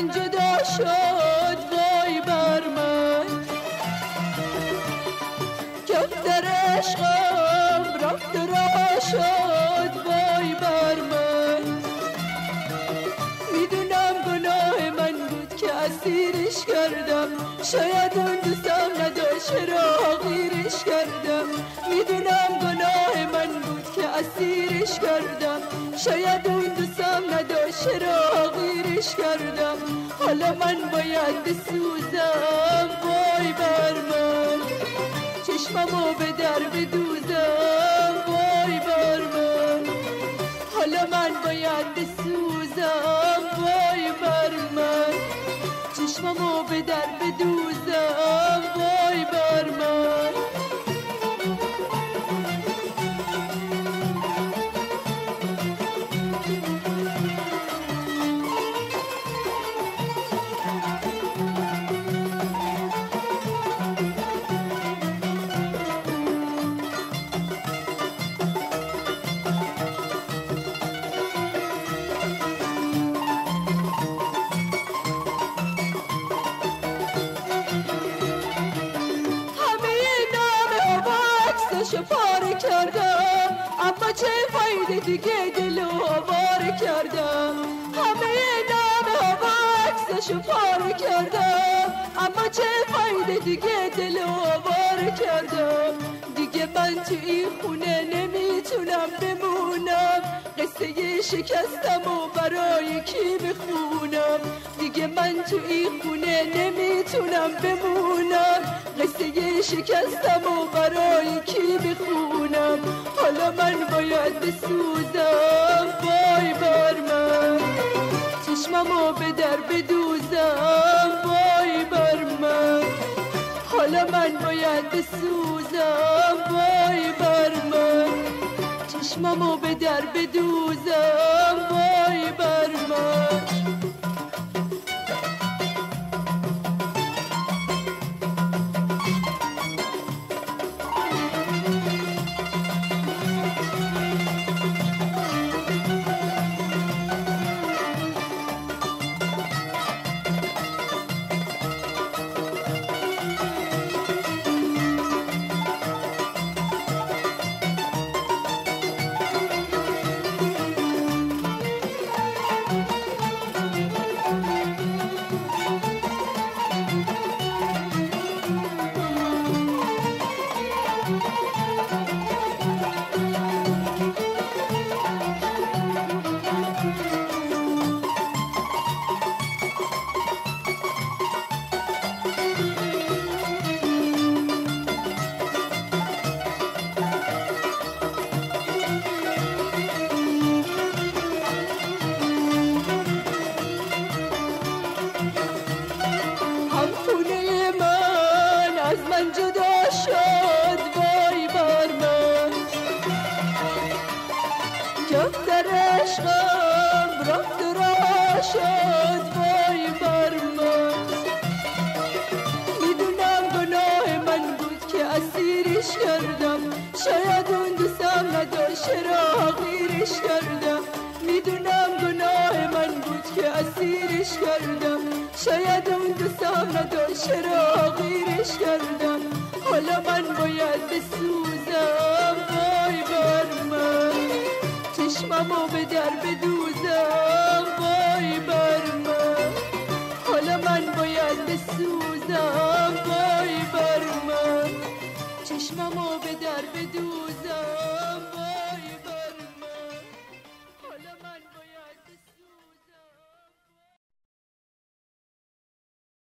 من جدا شد وای بر من. که در عشقم رفت را شد وای بر من. می‌دونم گناه من بود که اسیرش کردم. شاید اون دوستم نداشت را غیرش کردم. می‌دونم گناه من بود که اسیرش کردم. شاید اون دوستم نداشت را غیرش کردم. حالا من باید بسوزم وای بر من. چشممو به در بدوزم. وای بر من. حالا من باید بسوزم وای بر من. چشممو به در بدوزم. چه فایده دیگه دلو آواره کردم. همه نام و عکسشو پاره کردم. اما چه فایده دیگه دلو آواره کردم. دیگه من تو این خونه نمی‌تونم بمونم. قصه شکستم و برای کی بخونم؟ دیگه من تو این خونه نمی‌تونم بمونم. قصه شکستم و برای کی بخونم؟ حالا من باید بسوزم. وای بر من. چشممو به در بدوزم. وای بر من. حالا من باید بسوزم. چشممو به در بدوزم وای بر من. خونه من از من جدا شد وای بر من. در عشقم رفت و رها شد وای بر من. می‌دونم گناه من بود که اسیرش کردم. شاید اون دوستم نداشت را غیرش کردم. می‌دونم گناه من بود که اسیرش کردم. شاید اون دوستم نداشت را غیرش کردم. حالا من باید بسوزم. وای بر من. چشممو به در بدوزم. وای بر من. حالا من باید بسوزم. وای بر من. چشممو به در بدوزم.